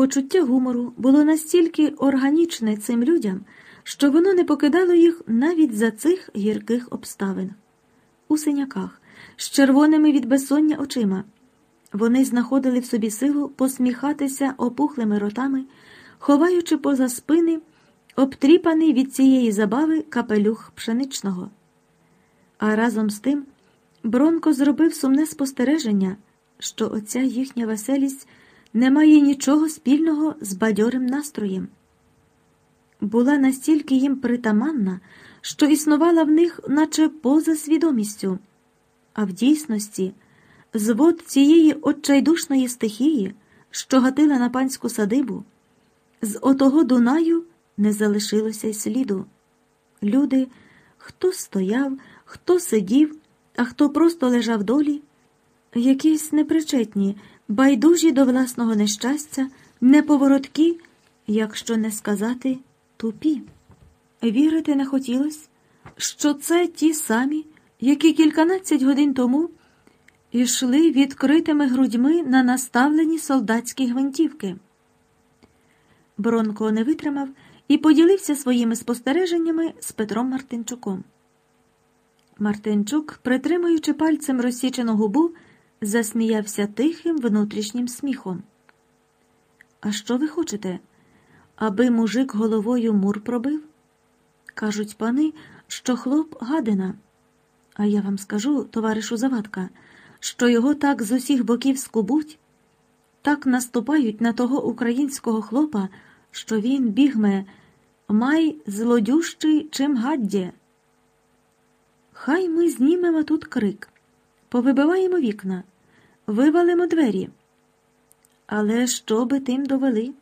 Почуття гумору було настільки органічне цим людям, що воно не покидало їх навіть за цих гірких обставин. У синяках, з червоними від безсоння очима. Вони знаходили в собі силу посміхатися опухлими ротами, ховаючи поза спини обтріпаний від цієї забави капелюх пшеничного. А разом з тим Бронко зробив сумне спостереження, що оця їхня веселість не має нічого спільного з бадьорим настроєм. Була настільки їм притаманна, що існувала в них, наче поза свідомістю, а в дійсності звод цієї отчайдушної стихії, що гатила на панську садибу, з отого Дунаю не залишилося й сліду. Люди, хто стояв, хто сидів, а хто просто лежав долі, якісь непричетні, байдужі до власного нещастя, неповороткі, якщо не сказати тупі. Вірити не хотілося, що це ті самі, які кільканадцять годин тому ішли відкритими грудьми на наставлені солдатські гвинтівки. Бронко не витримав і поділився своїми спостереженнями з Петром Мартинчуком. Мартинчук, притримуючи пальцем розсічену губу, засміявся тихим внутрішнім сміхом. А що ви хочете? Аби мужик головою мур пробив? Кажуть пани, що хлоп гадина. А я вам скажу, товаришу Завадка, що його так з усіх боків скубуть, так наступають на того українського хлопа, що він бігме, май злодющий чим гаддє. Хай ми знімемо тут крик, повибиваємо вікна, вивалимо двері. Але що би тим довели?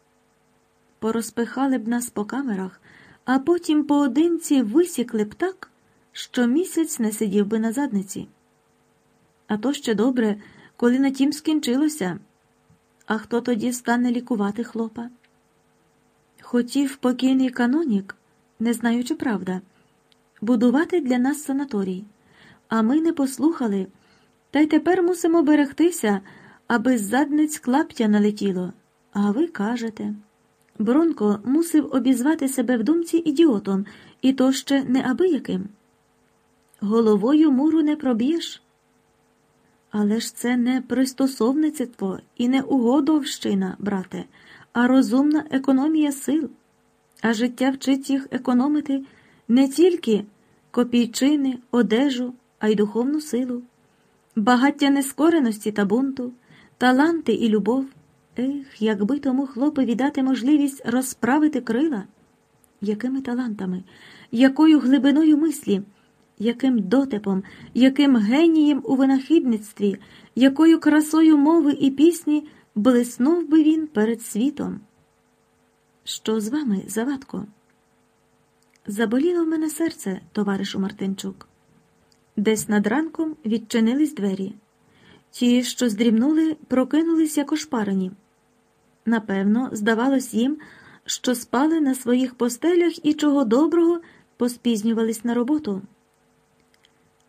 Порозпихали б нас по камерах, а потім поодинці висікли б так, що місяць не сидів би на задниці. А то ще добре, коли на тім скінчилося. А хто тоді стане лікувати хлопа? Хотів покійний канонік, не знаючи правда, будувати для нас санаторій, а ми не послухали, та й тепер мусимо берегтися, аби з задниць клаптя налетіло. А ви кажете. Бронко мусив обізвати себе в думці ідіотом, і то ще неабияким. Головою муру не проб'єш. Але ж це не пристосовництво і не угодовщина, брате, а розумна економія сил. А життя вчить їх економити не тільки копійчини, одежу, а й духовну силу, багаття нескореності та бунту, таланти і любов. Ех, якби тому хлопові дати можливість розправити крила, якими талантами, якою глибиною мислі, яким дотепом, яким генієм у винахідництві, якою красою мови і пісні блиснув би він перед світом. Що з вами, Завадко? Заболіло в мене серце, товаришу Мартинчук. Десь над ранком відчинились двері. Ті, що здрімнули, прокинулись як ошпарені. Напевно, здавалось їм, що спали на своїх постелях і чого доброго поспізнювались на роботу.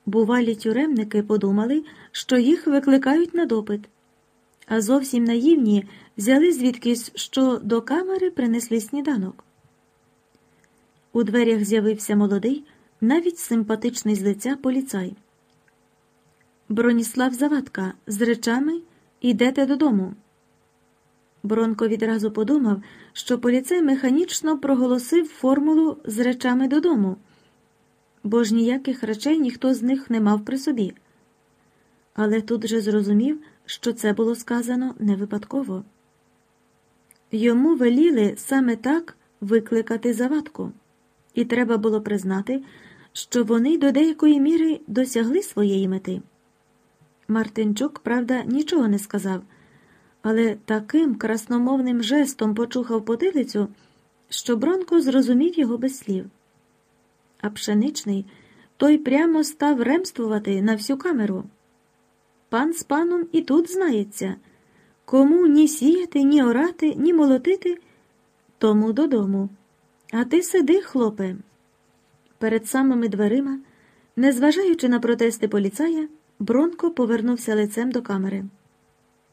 Бувалі тюремники подумали, що їх викликають на допит, а зовсім наївні взяли звідкись, що до камери принесли сніданок. У дверях з'явився молодий, навіть симпатичний з лиця поліцай. Броніслав Завадка з речами ідете додому. Бронко відразу подумав, що поліцей механічно проголосив формулу з речами додому, бо ж ніяких речей ніхто з них не мав при собі. Але тут же зрозумів, що це було сказано не випадково. Йому веліли саме так викликати завадку, і треба було признати, що вони до деякої міри досягли своєї мети. Мартинчук, правда, нічого не сказав але таким красномовним жестом почухав потилицю, що Бронко зрозумів його без слів. А пшеничний той прямо став ремствувати на всю камеру. Пан з паном і тут знається кому ні сіяти, ні орати, ні молотити, тому додому. А ти сиди, хлопе. Перед самими дверима, незважаючи на протести поліцая, Бронко повернувся лицем до камери.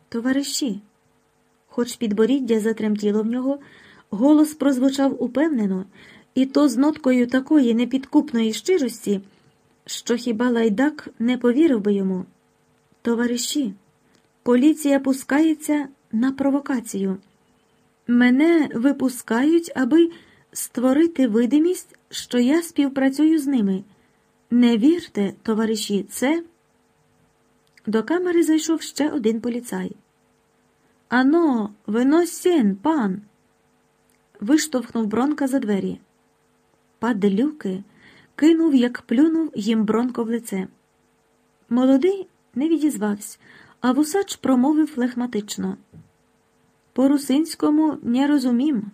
Товариші, хоч підборіддя затремтіло в нього, голос прозвучав упевнено, і то з ноткою такої непідкупної щирості, що хіба лайдак не повірив би йому. Товариші, поліція пускається на провокацію. Мене випускають, аби створити видимість, що я співпрацюю з ними. Не вірте, товариші, це. До камери зайшов ще один поліцай. Ано, винось сін, пан. Виштовхнув Бронка за двері. Падлюки кинув, як плюнув їм Бронко в лице. Молодий не відізвався, а вусач промовив флегматично. По русинському не розумім.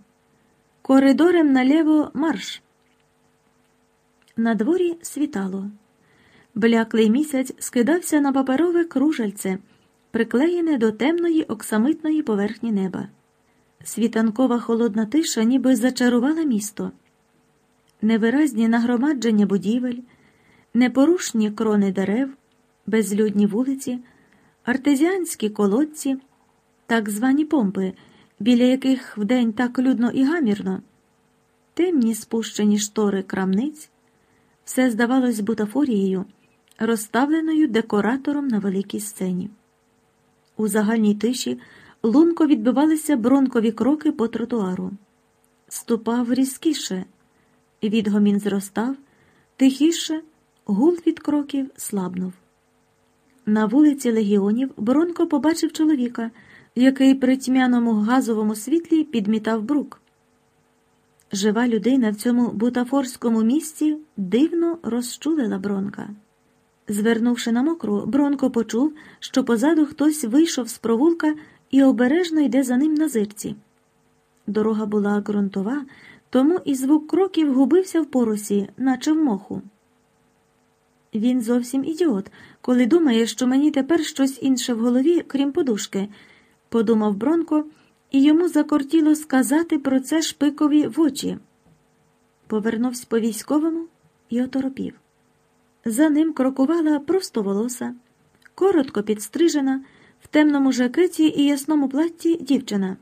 Коридорем наліво марш. На дворі світало. Бляклий місяць скидався на паперове кружальце, приклеєне до темної оксамитної поверхні неба. Світанкова холодна тиша ніби зачарувала місто. Невиразні нагромадження будівель, непорушні крони дерев, безлюдні вулиці, артезіанські колодці, так звані помпи, біля яких вдень так людно і гамірно, темні спущені штори крамниць, все здавалось бутафорією, розставленою декоратором на великій сцені. У загальній тиші лунко відбивалися бронкові кроки по тротуару. Ступав різкіше, відгомін зростав, тихіше, гул від кроків слабнув. На вулиці Легіонів Бронко побачив чоловіка, який при тьмяному газовому світлі підмітав брук. Жива людина в цьому бутафорському місці дивно розчулила Бронка. Звернувши на мокру, Бронко почув, що позаду хтось вийшов з провулка і обережно йде за ним на зирці. Дорога була ґрунтова, тому і звук кроків губився в поросі, наче в моху. Він зовсім ідіот, коли думає, що мені тепер щось інше в голові, крім подушки, подумав Бронко, і йому закортіло сказати про це шпикові в очі. Повернувся по військовому і оторопів. За ним крокувала простоволоса, коротко підстрижена, в темному жакеті і ясному платті дівчина.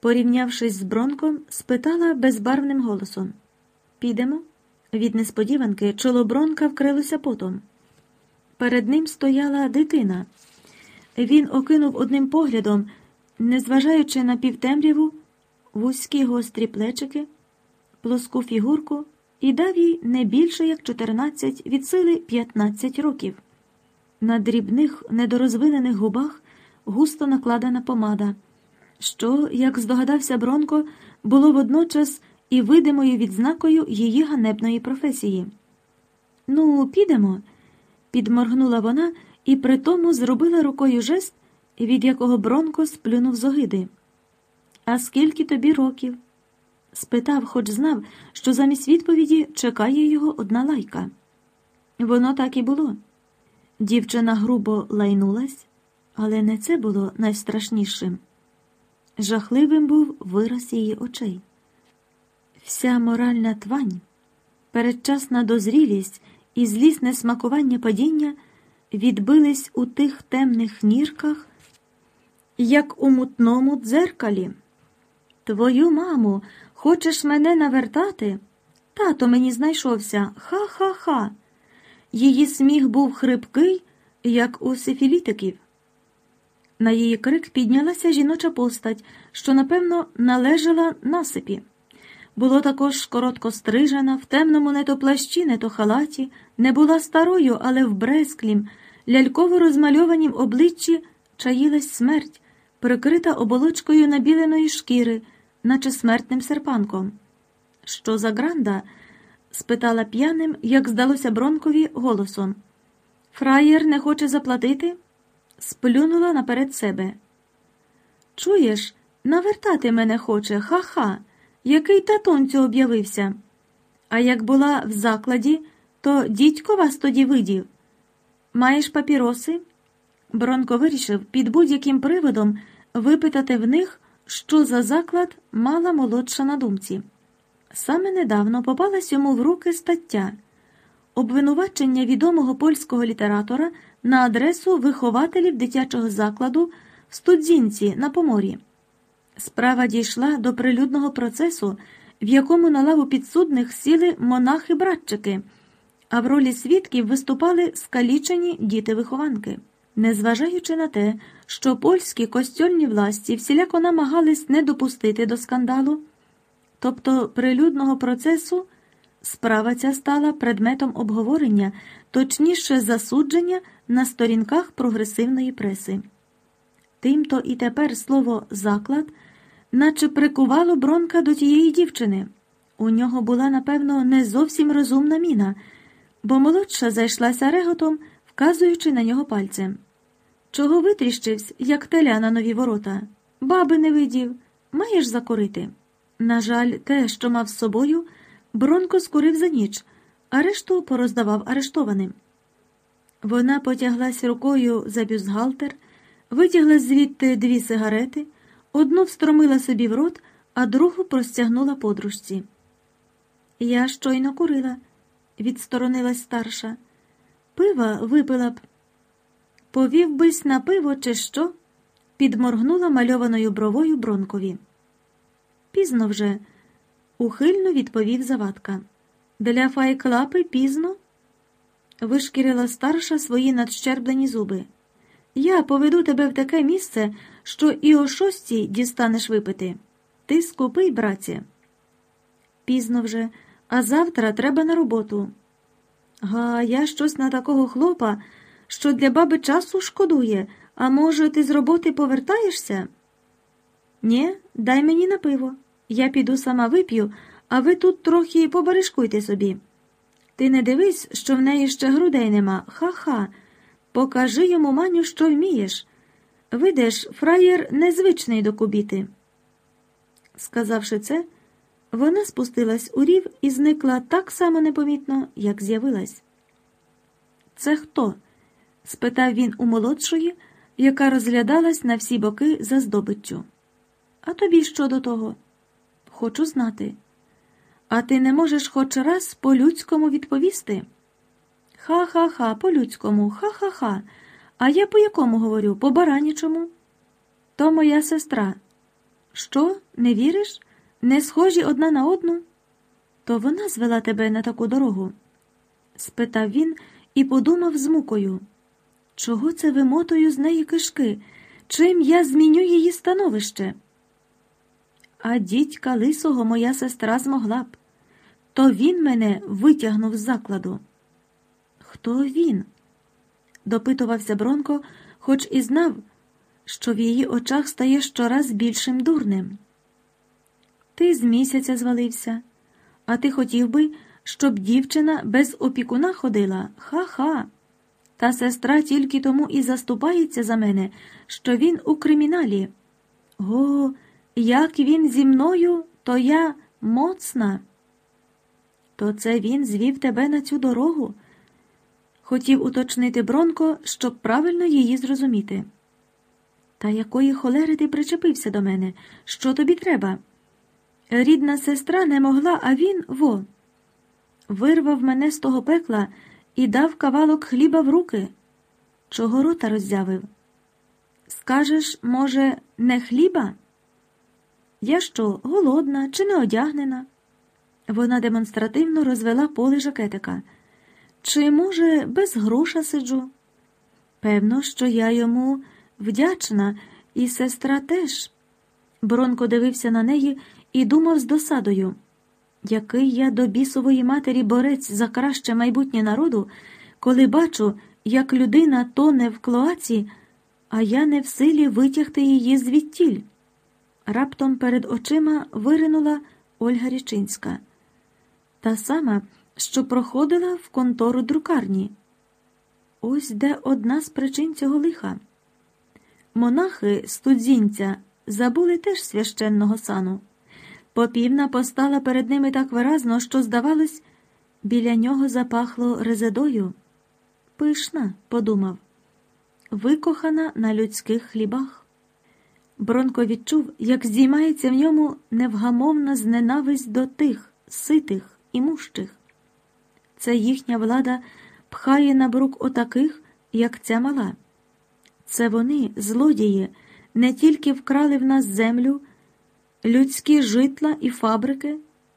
Порівнявшись з Бронком, спитала безбарвним голосом Підемо? Від несподіванки чоло Бронка вкрилося потом. Перед ним стояла дитина. Він окинув одним поглядом, незважаючи на півтемряву, вузькі гострі плечики, плоску фігурку і дав їй не більше як 14 від сили 15 років. На дрібних, недорозвинених губах густо накладена помада, що, як здогадався Бронко, було водночас і видимою відзнакою її ганебної професії. Ну, підемо, підморгнула вона і при тому зробила рукою жест, від якого Бронко сплюнув з огиди. А скільки тобі років? спитав, хоч знав, що замість відповіді чекає його одна лайка. Воно так і було. Дівчина грубо лайнулась, але не це було найстрашнішим. Жахливим був вираз її очей. Вся моральна твань, передчасна дозрілість і злісне смакування падіння відбились у тих темних нірках, як у мутному дзеркалі. Твою маму, хочеш мене навертати? Тато мені знайшовся. Ха-ха-ха. Її сміх був хрипкий, як у сифілітиків. На її крик піднялася жіноча постать, що, напевно, належала насипі. Було також коротко стрижена, в темному не то плащі, не то халаті, не була старою, але в бресклім, ляльково розмальованім обличчі чаїлась смерть, прикрита оболочкою набіленої шкіри, наче смертним серпанком. Що за гранда? спитала п'яним, як здалося Бронкові, голосом. Фраєр не хоче заплатити? Сплюнула наперед себе. Чуєш, навертати мене хоче, ха-ха, який татунцю об'явився. А як була в закладі, то дідько вас тоді видів. Маєш папіроси? Бронко вирішив під будь-яким приводом випитати в них, що за заклад мала молодша на думці. Саме недавно попалась йому в руки стаття обвинувачення відомого польського літератора на адресу вихователів дитячого закладу в студзінці на поморі. Справа дійшла до прилюдного процесу, в якому на лаву підсудних сіли монахи-братчики, а в ролі свідків виступали скалічені діти-вихованки. Незважаючи на те, що польські костьольні власті всіляко намагались не допустити до скандалу, тобто прилюдного процесу, справа ця стала предметом обговорення, точніше засудження на сторінках прогресивної преси. Тимто і тепер слово заклад, наче прикувало бронка до тієї дівчини. У нього була, напевно, не зовсім розумна міна, бо молодша зайшлася реготом, вказуючи на нього пальцем. Чого витріщився, як теля на нові ворота? Баби не видів, маєш закурити. На жаль, те, що мав з собою, Бронко скурив за ніч, а решту пороздавав арештованим. Вона потяглась рукою за бюстгальтер, витягла звідти дві сигарети, одну встромила собі в рот, а другу простягнула подружці. Я щойно курила, відсторонилась старша. Пива випила б. Повів бись на пиво, чи що? підморгнула мальованою бровою Бронкові. Пізно вже, ухильно відповів завадка. Для файклапи пізно? Вишкірила старша свої надщерблені зуби. Я поведу тебе в таке місце, що і о шостій дістанеш випити. Ти скупий, браці. Пізно вже, а завтра треба на роботу. Га, я щось на такого хлопа, що для баби часу шкодує, а може, ти з роботи повертаєшся? Нє, дай мені на пиво. Я піду сама вип'ю, а ви тут трохи побаришкуйте собі. Ти не дивись, що в неї ще грудей нема. Ха-ха. Покажи йому, маню, що вмієш. Видиш, фраєр незвичний до кубіти. Сказавши це, вона спустилась у рів і зникла так само непомітно, як з'явилась. Це хто? спитав він у молодшої, яка розглядалась на всі боки за здобиччю. А тобі що до того? Хочу знати. А ти не можеш хоч раз по-людському відповісти? Ха-ха-ха, по-людському, ха-ха-ха. А я по якому говорю? По баранічому? То моя сестра. Що, не віриш? Не схожі одна на одну? То вона звела тебе на таку дорогу? спитав він і подумав з мукою. Чого це вимотую з неї кишки? Чим я зміню її становище? А дідька лисого моя сестра змогла б. То він мене витягнув з закладу. Хто він? допитувався Бронко, хоч і знав, що в її очах стає щораз більшим дурним. Ти з місяця звалився, а ти хотів би, щоб дівчина без опікуна ходила? Ха-ха. Та сестра тільки тому і заступається за мене, що він у криміналі. Го, як він зі мною, то я моцна. То це він звів тебе на цю дорогу. Хотів уточнити Бронко, щоб правильно її зрозуміти. Та якої холери ти причепився до мене? Що тобі треба? Рідна сестра не могла, а він во. Вирвав мене з того пекла і дав кавалок хліба в руки. Чого рота роззявив? Скажеш, може, не хліба? Я що, голодна чи не одягнена? Вона демонстративно розвела поле жакетика. Чи, може, без гроша сиджу? Певно, що я йому вдячна, і сестра теж. Бронко дивився на неї і думав з досадою, який я до бісової матері борець за краще майбутнє народу, коли бачу, як людина тоне в клоаці, а я не в силі витягти її звідтіль. Раптом перед очима виринула Ольга Річинська, та сама, що проходила в контору друкарні. Ось де одна з причин цього лиха. Монахи студзінця забули теж священного сану. Попівна постала перед ними так виразно, що, здавалось, біля нього запахло резедою. Пишна, подумав, викохана на людських хлібах. Бронко відчув, як здіймається в ньому невгамовна зненависть до тих, ситих і мущих. Це їхня влада пхає на брук отаких, як ця мала. Це вони, злодії, не тільки вкрали в нас землю, людські житла і фабрики,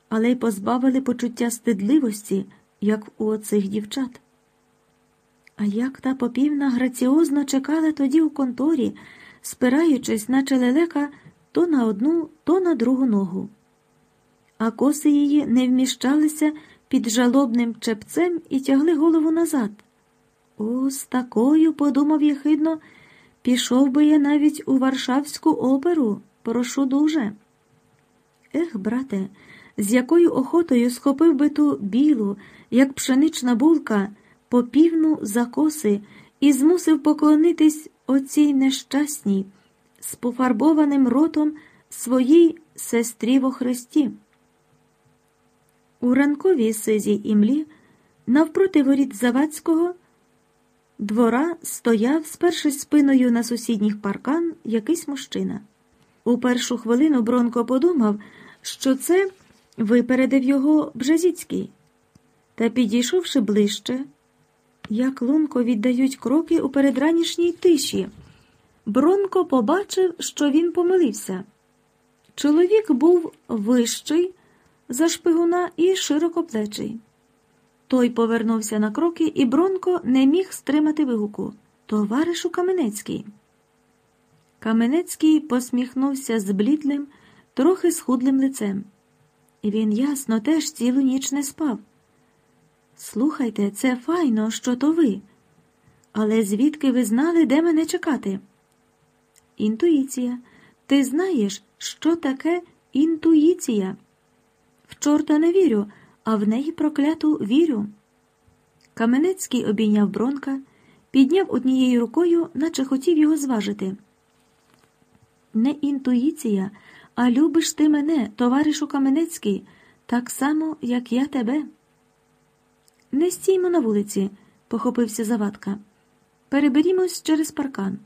але й позбавили почуття стидливості, як у оцих дівчат. А як та попівна граціозно чекала тоді у конторі, спираючись, наче лелека, то на одну, то на другу ногу. А коси її не вміщалися під жалобним чепцем і тягли голову назад. О, з такою, подумав єхидно, пішов би я навіть у Варшавську оперу, прошу дуже. Ех, брате, з якою охотою схопив би ту білу, як пшенична булка, попівну за коси і змусив поклонитись оцій нещасній, з пофарбованим ротом своїй сестрі во Христі. У ранковій сизій імлі, навпроти воріт Завадського, двора стояв, спершись спиною на сусідніх паркан, якийсь мужчина. У першу хвилину Бронко подумав, що це випередив його Бжезіцький. Та, підійшовши ближче, як лунко віддають кроки у передранішній тиші, Бронко побачив, що він помилився. Чоловік був вищий за шпигуна і широкоплечий. Той повернувся на кроки, і Бронко не міг стримати вигуку. Товаришу Каменецький. Каменецький посміхнувся зблідлим, трохи схудлим лицем. Він ясно теж цілу ніч не спав. Слухайте, це файно, що то ви. Але звідки ви знали, де мене чекати? Інтуїція. Ти знаєш, що таке інтуїція? В чорта не вірю, а в неї прокляту вірю. Каменецький обійняв Бронка, підняв однією рукою, наче хотів його зважити. Не інтуїція, а любиш ти мене, товаришу Каменецький, так само, як я тебе. Не стіймо на вулиці, похопився Завадка. Переберімось через паркан.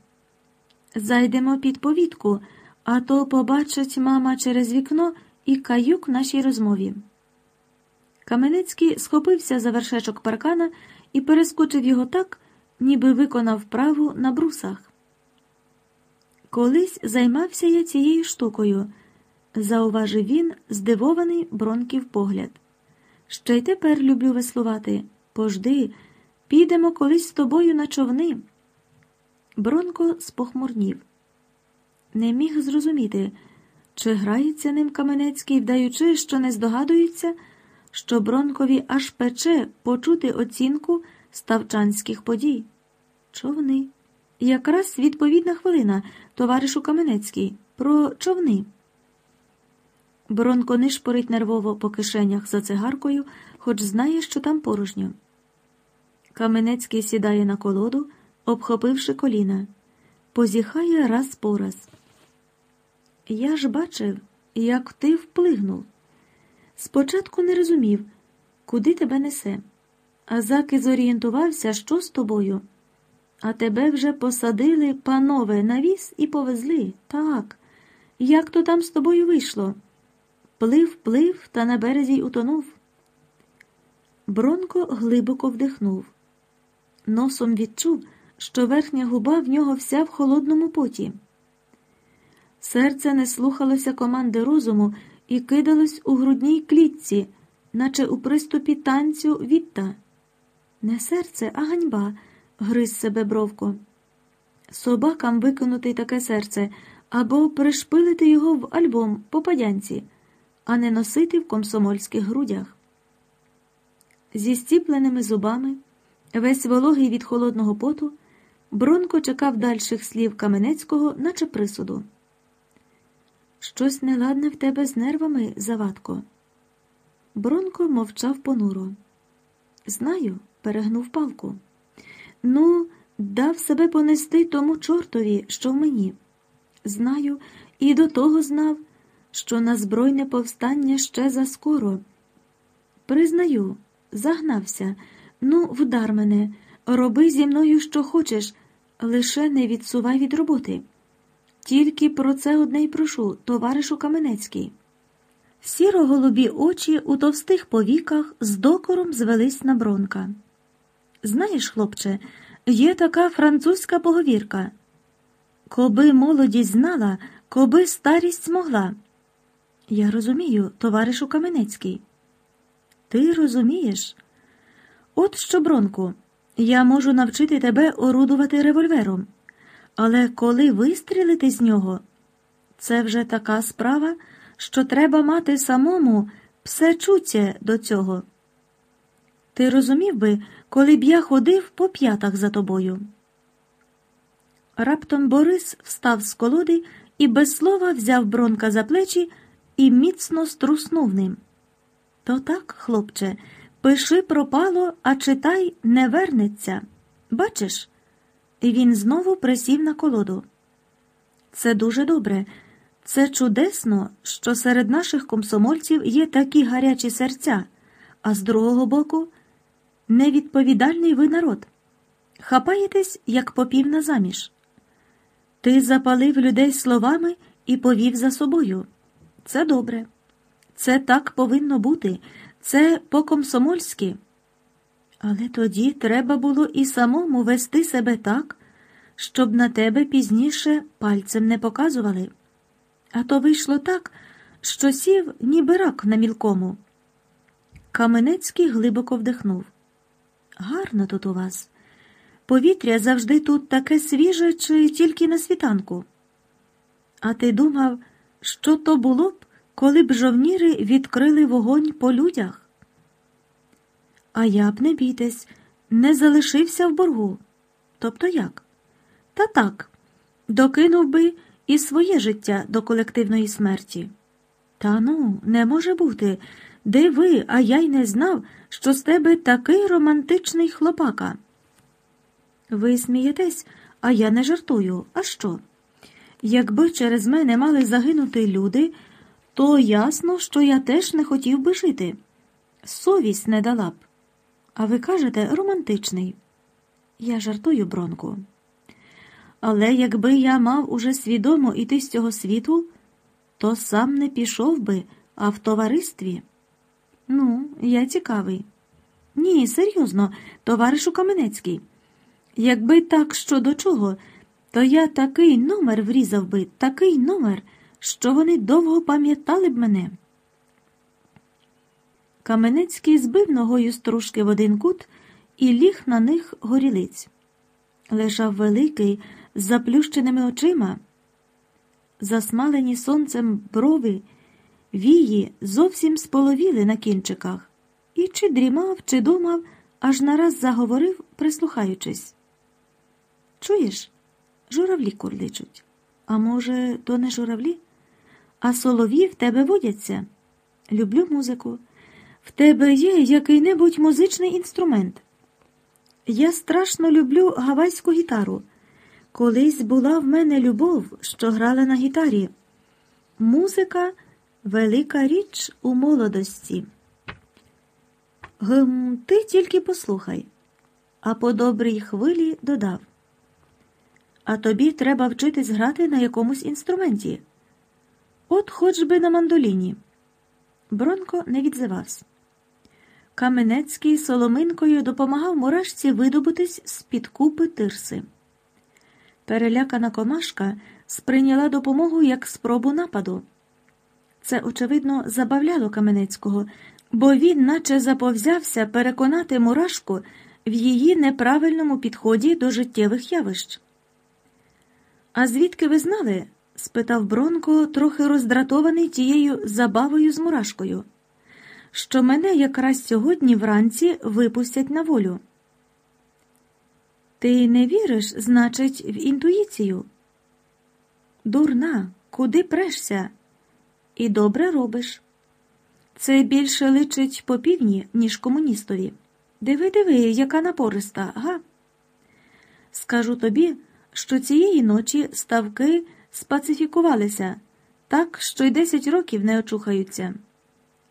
Зайдемо під повітку, а то побачить мама через вікно і каюк нашій розмові. Каменецький схопився за вершечок паркана і перескочив його так, ніби виконав вправу на брусах. Колись займався я цією штукою, зауважив він, здивований бронків погляд. Ще й тепер люблю веслувати. Пожди, підемо колись з тобою на човни. Бронко спохмурнів. Не міг зрозуміти, чи грається ним Каменецький, вдаючи, що не здогадується, що Бронкові аж пече почути оцінку ставчанських подій. Човни. Якраз відповідна хвилина, товаришу Каменецький, про човни. Бронко нишпорить нервово по кишенях за цигаркою, хоч знає, що там порожньо. Каменецький сідає на колоду, обхопивши коліна, позіхає раз по раз. Я ж бачив, як ти вплигнув. Спочатку не розумів, куди тебе несе, а заки зорієнтувався, що з тобою. А тебе вже посадили, панове, на віз і повезли. Так. Як то там з тобою вийшло? Плив, плив та на березі й утонув. Бронко глибоко вдихнув. Носом відчув, що верхня губа в нього вся в холодному поті. Серце не слухалося команди розуму і кидалось у грудній клітці, наче у приступі танцю Вітта. Не серце, а ганьба, гриз себе бровко. Собакам викинути таке серце або пришпилити його в альбом по падянці, а не носити в комсомольських грудях. Зі стіпленими зубами, весь вологий від холодного поту, Бронко чекав дальших слів Каменецького, наче присуду. Щось неладне в тебе з нервами, Завадко. Бронко мовчав понуро. Знаю, перегнув палку. Ну, дав себе понести тому чортові, що в мені. Знаю, і до того знав, що на збройне повстання ще заскоро. Признаю, загнався. Ну, вдар мене, роби зі мною, що хочеш, лише не відсувай від роботи. Тільки про це одне й прошу, товаришу Каменецький. Сіро голубі очі у товстих повіках з докором звелись на бронка. Знаєш, хлопче, є така французька поговірка. Коби молодість знала, коби старість змогла. Я розумію, товаришу Каменецький. Ти розумієш? От що, Бронку, я можу навчити тебе орудувати револьвером, але коли вистрілити з нього, це вже така справа, що треба мати самому псечуття до цього. Ти розумів би, коли б я ходив по п'ятах за тобою. Раптом Борис встав з колоди і без слова взяв Бронка за плечі і міцно струснув ним. То так, хлопче, пиши пропало, а читай не вернеться. Бачиш? І він знову присів на колоду. Це дуже добре. Це чудесно, що серед наших комсомольців є такі гарячі серця, а з другого боку невідповідальний ви народ. Хапаєтесь, як попів на заміж. Ти запалив людей словами і повів за собою. Це добре. Це так повинно бути, це по-комсомольськи. Але тоді треба було і самому вести себе так, щоб на тебе пізніше пальцем не показували. А то вийшло так, що сів, ніби рак на мілкому. Каменецький глибоко вдихнув. Гарно тут у вас. Повітря завжди тут таке свіже, чи тільки на світанку. А ти думав, що то було б, коли б жовніри відкрили вогонь по людях? А я б не бійтесь, не залишився в боргу. Тобто як? Та так, докинув би і своє життя до колективної смерті. Та ну, не може бути. Де ви, а я й не знав, що з тебе такий романтичний хлопака. Ви смієтесь, а я не жартую. А що? Якби через мене мали загинути люди, то ясно, що я теж не хотів би жити. Совість не дала б. А ви кажете, романтичний. Я жартую, Бронку. Але якби я мав уже свідомо іти з цього світу, то сам не пішов би, а в товаристві. Ну, я цікавий. Ні, серйозно, товаришу Каменецький. Якби так що до чого, то я такий номер врізав би, такий номер, що вони довго пам'ятали б мене. Каменецький збив ногою стружки в один кут і ліг на них горілиць. Лежав великий, з заплющеними очима. Засмалені сонцем брови, вії зовсім споловіли на кінчиках, і чи дрімав, чи думав, аж нараз заговорив, прислухаючись. Чуєш, журавлі курличуть. А може, то не журавлі? А солові в тебе водяться. Люблю музику. В тебе є який-небудь музичний інструмент. Я страшно люблю гавайську гітару. Колись була в мене любов, що грала на гітарі. Музика велика річ у молодості. Гм, ти тільки послухай, а по добрій хвилі додав. А тобі треба вчитись грати на якомусь інструменті. От хоч би на мандоліні. Бронко не відзивався. Каменецький соломинкою допомагав мурашці видобутись з під купи тирси. Перелякана комашка сприйняла допомогу як спробу нападу. Це, очевидно, забавляло Каменецького, бо він, наче заповзявся переконати мурашку в її неправильному підході до життєвих явищ. А звідки ви знали? спитав Бронко, трохи роздратований тією забавою з мурашкою, що мене якраз сьогодні вранці випустять на волю. Ти не віриш, значить, в інтуїцію? Дурна, куди прешся? І добре робиш. Це більше личить по півні, ніж комуністові. Диви, диви, яка напориста, га? Скажу тобі, що цієї ночі ставки спацифікувалися так, що й десять років не очухаються.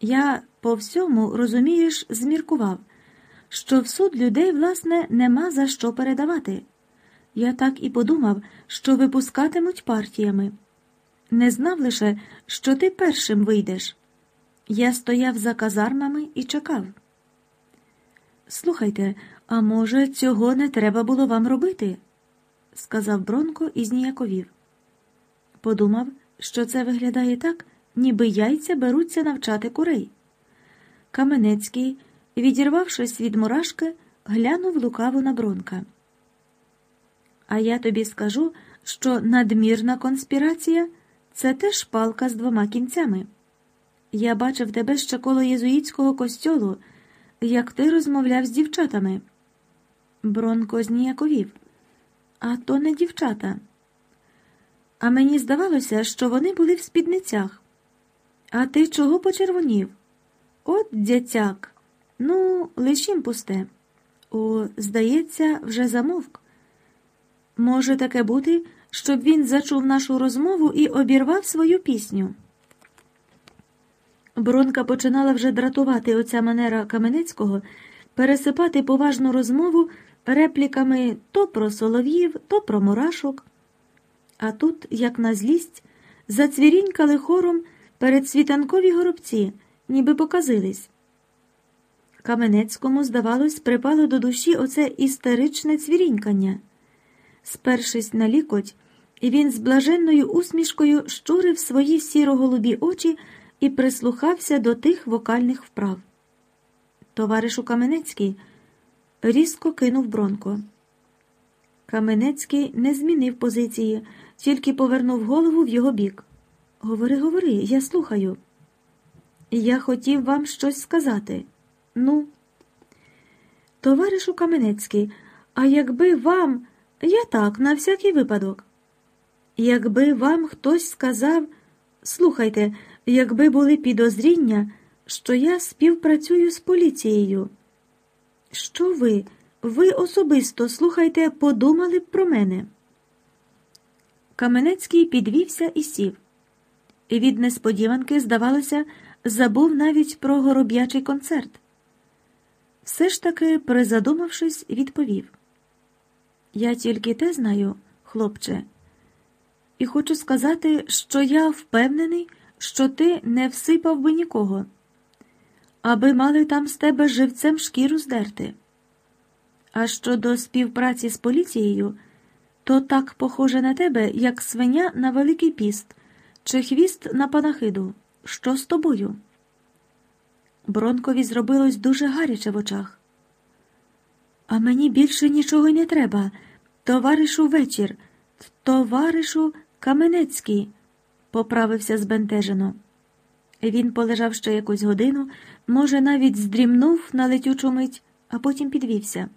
Я по всьому, розумієш, зміркував що в суд людей, власне, нема за що передавати. Я так і подумав, що випускатимуть партіями. Не знав лише, що ти першим вийдеш. Я стояв за казармами і чекав. Слухайте, а може, цього не треба було вам робити? Сказав Бронко і зніяковів. Подумав, що це виглядає так, ніби яйця беруться навчати курей. Каменецький, відірвавшись від мурашки, глянув лукаво на Бронка. А я тобі скажу, що надмірна конспірація це теж палка з двома кінцями. Я бачив тебе ще коло єзуїтського костьолу, як ти розмовляв з дівчатами. Бронко зніяковів. А то не дівчата. А мені здавалося, що вони були в спідницях. А ти чого почервонів? От дятяк. Ну, лишім пусте. О, здається, вже замовк. Може таке бути, щоб він зачув нашу розмову і обірвав свою пісню. Бронка починала вже дратувати оця манера Каменецького пересипати поважну розмову репліками то про солов'їв, то про мурашок. А тут, як на злість, зацвірінькали хором передсвітанкові горобці, ніби показились. Каменецькому, здавалось, припало до душі оце істеричне цвірінькання. Спершись на лікоть, він з блаженною усмішкою щурив свої сіро-голубі очі і прислухався до тих вокальних вправ. Товаришу Каменецький різко кинув Бронко. Каменецький не змінив позиції, тільки повернув голову в його бік. Говори, говори, я слухаю. Я хотів вам щось сказати. Ну, товаришу Каменецький, а якби вам, я так, на всякий випадок, якби вам хтось сказав, слухайте, якби були підозріння, що я співпрацюю з поліцією. Що ви, ви особисто, слухайте, подумали б про мене? Каменецький підвівся і сів. І від несподіванки, здавалося, забув навіть про гороб'ячий концерт. Все ж таки, призадумавшись, відповів: Я тільки те знаю, хлопче, і хочу сказати, що я впевнений, що ти не всипав би нікого, аби мали там з тебе живцем шкіру здерти. А щодо співпраці з поліцією, то так похоже на тебе, як свиня на Великий піст чи хвіст на панахиду. Що з тобою? Бронкові зробилось дуже гаряче в очах. А мені більше нічого не треба. Товаришу вечір, товаришу Каменецький, поправився збентежено. Він полежав ще якусь годину, може, навіть здрімнув на летючу мить, а потім підвівся,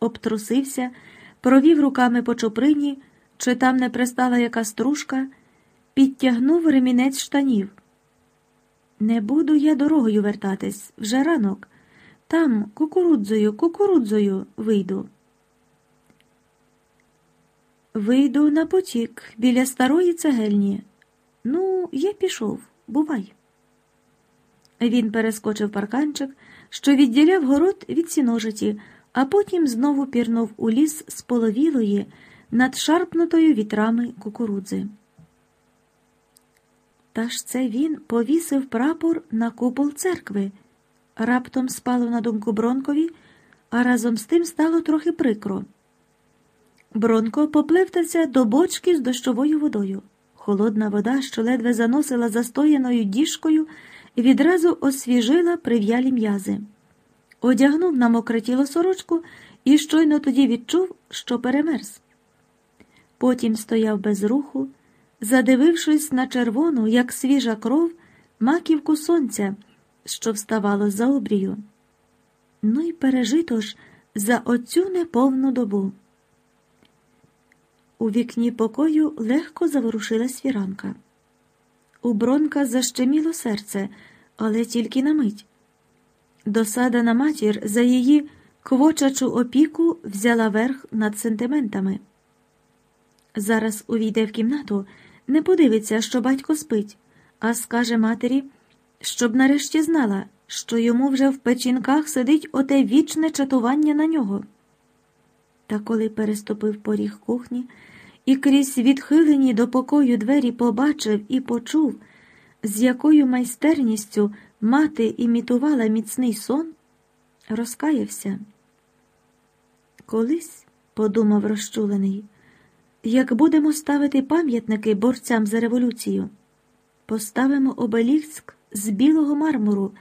обтрусився, провів руками по чуприні, чи там не пристала яка стружка, підтягнув ремінець штанів. Не буду я дорогою вертатись вже ранок. Там кукурудзою, кукурудзою вийду. Вийду на потік біля старої цегельні. Ну, я пішов, бувай. Він перескочив парканчик, що відділяв город від сіножиті, а потім знову пірнув у ліс з половілої, надшарпнутою вітрами кукурудзи. Та ж це він повісив прапор на купол церкви. Раптом спало на думку Бронкові, а разом з тим стало трохи прикро. Бронко поплевтався до бочки з дощовою водою. Холодна вода, що ледве заносила застояною діжкою, відразу освіжила прив'ялі м'язи. Одягнув на мокре тіло сорочку і щойно тоді відчув, що перемерз. Потім стояв без руху задивившись на червону, як свіжа кров, маківку сонця, що вставало за обрію. Ну й пережито ж за оцю неповну добу. У вікні покою легко заворушилась фіранка. У Бронка защеміло серце, але тільки на мить. Досада на матір за її квочачу опіку взяла верх над сентиментами. Зараз увійде в кімнату не подивиться, що батько спить, а скаже матері, щоб нарешті знала, що йому вже в печінках сидить оте вічне чатування на нього. Та коли переступив поріг кухні і крізь відхилені до покою двері побачив і почув, з якою майстерністю мати імітувала міцний сон, розкаявся. Колись, подумав розчулений, Як будемо ставити пам'ятники борцям за революцію, поставимо обеліск з білого мармуру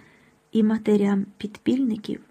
і матерям підпільників.